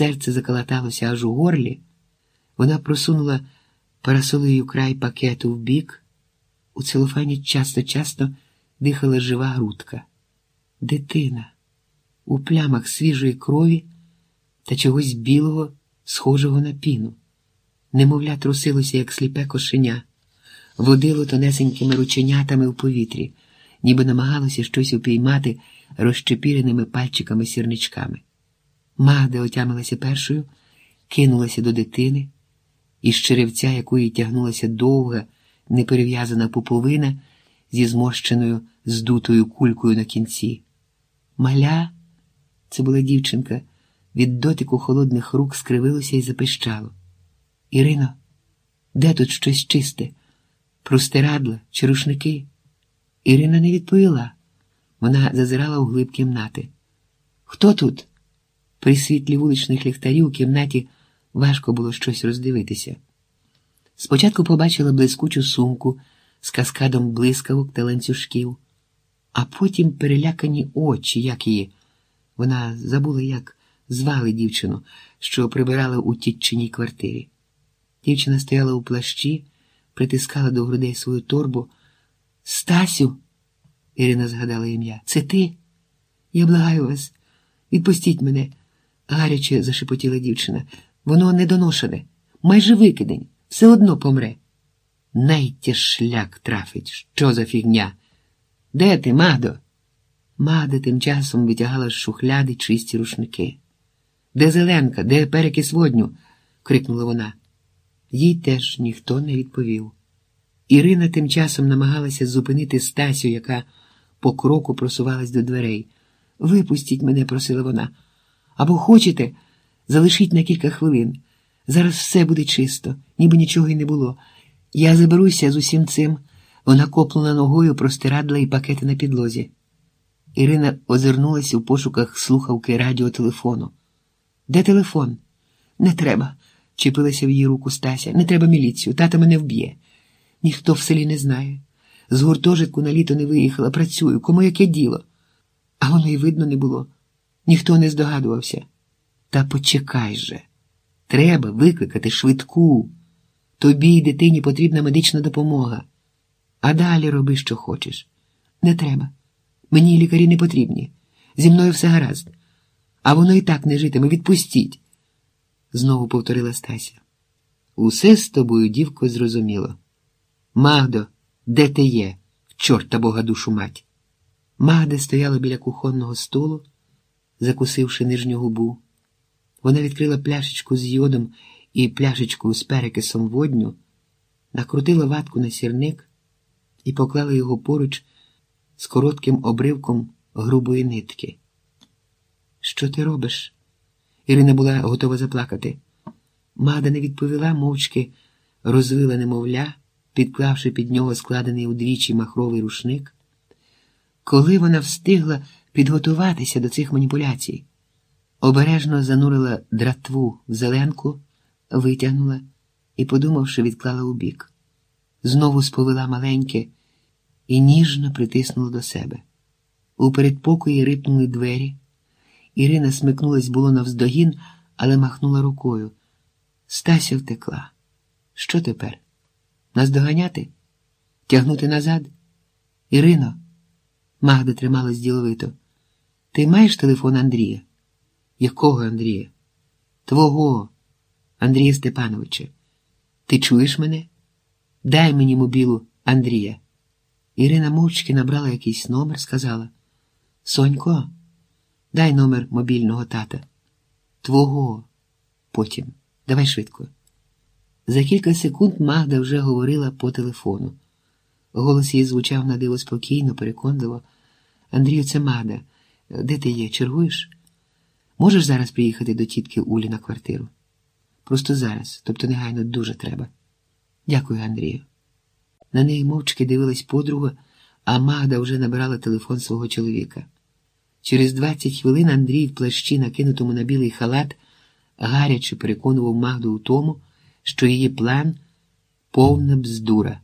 серце заколоталося аж у горлі, вона просунула парасолею край пакету в бік. У целофані часто-часто дихала жива грудка. Дитина у плямах свіжої крові та чогось білого, схожого на піну. Немовля трусилося, як сліпе кошеня, водило тонесенькими рученятами в повітрі, ніби намагалося щось упіймати розчепіреними пальчиками сірничками. Магда отямилася першою, кинулася до дитини, із черевця якої тягнулася довга, неперев'язана пуповина зі зморщеною здутою кулькою на кінці. Маля, це була дівчинка, від дотику холодних рук скривилося і запищало. Ірино, де тут щось чисте? Простирадла чи рушники? Ірина не відповіла. Вона зазирала у глиб кімнати. Хто тут? При світлі вуличних ліхтарів у кімнаті важко було щось роздивитися. Спочатку побачила блискучу сумку з каскадом блискавок та ланцюжків, а потім перелякані очі, як її. Вона забула, як звали дівчину, що прибирала у тітчиній квартирі. Дівчина стояла у плащі, притискала до грудей свою торбу. Стасю, Ірина згадала ім'я, це ти? Я благаю вас, відпустіть мене, гаряче зашепотіла дівчина. Воно недоношене, майже викидень, все одно помре. Найте шлях трафить. Що за фігня? Де ти, Мадо? Мада тим часом витягала з шухляди чисті рушники. Де Зеленка, де перекис водню? крикнула вона. Їй теж ніхто не відповів. Ірина тим часом намагалася зупинити Стасю, яка по кроку просувалась до дверей. Випустіть мене, просила вона. Або хочете, залишіть на кілька хвилин. Зараз все буде чисто, ніби нічого й не було. Я заберуся з усім цим. Вона копнула ногою простирадла і пакети на підлозі. Ірина озирнулася у пошуках слухавки радіотелефону. Де телефон? Не треба, чіпилася в її руку Стася. Не треба міліцію, тата мене вб'є. Ніхто в селі не знає. З гуртожитку на літо не виїхала, працюю, кому яке діло. А воно й видно не було. Ніхто не здогадувався. Та почекай же. Треба викликати швидку. Тобі й дитині потрібна медична допомога. А далі роби, що хочеш. Не треба. Мені лікарі не потрібні. Зі мною все гаразд. А воно і так не житиме. Відпустіть. Знову повторила Стася. Усе з тобою, дівко, зрозуміло. Магдо, де ти є? В чорта бога душу мать. Магда стояла біля кухонного столу, закусивши нижню губу. Вона відкрила пляшечку з йодом і пляшечку з перекисом водню, накрутила ватку на сірник і поклала його поруч з коротким обривком грубої нитки. Що ти робиш? Ірина була готова заплакати. Мада не відповіла, мовчки розвила немовля, підклавши під нього складений удвічі махровий рушник. Коли вона встигла підготуватися до цих маніпуляцій, обережно занурила дратву в зеленку, витягнула і, подумавши, відклала у бік. Знову сповила маленьке і ніжно притиснула до себе. У передпокої рипнули двері. Ірина смикнулась було навздогін, але махнула рукою. Стася втекла. Що тепер? Нас доганяти? Тягнути назад? Ірино, Магда трималась діловито. Ти маєш телефон Андрія? Якого Андрія? Твого, Андрія Степановича. Ти чуєш мене? Дай мені мобілу Андрія. Ірина мовчки набрала якийсь номер, сказала Сонько, дай номер мобільного тата. Твого. Потім. Давай швидко. За кілька секунд Магда вже говорила по телефону. Голос її звучав на диво спокійно, переконливо. Андрію, це Магда. Де ти є? Чергуєш? Можеш зараз приїхати до тітки Улі на квартиру? Просто зараз, тобто негайно дуже треба. Дякую, Андрію. На неї мовчки дивилась подруга, а Магда вже набирала телефон свого чоловіка. Через 20 хвилин Андрій в плащі, накинутому на білий халат, гаряче переконував Магду у тому, що її план повна бздура.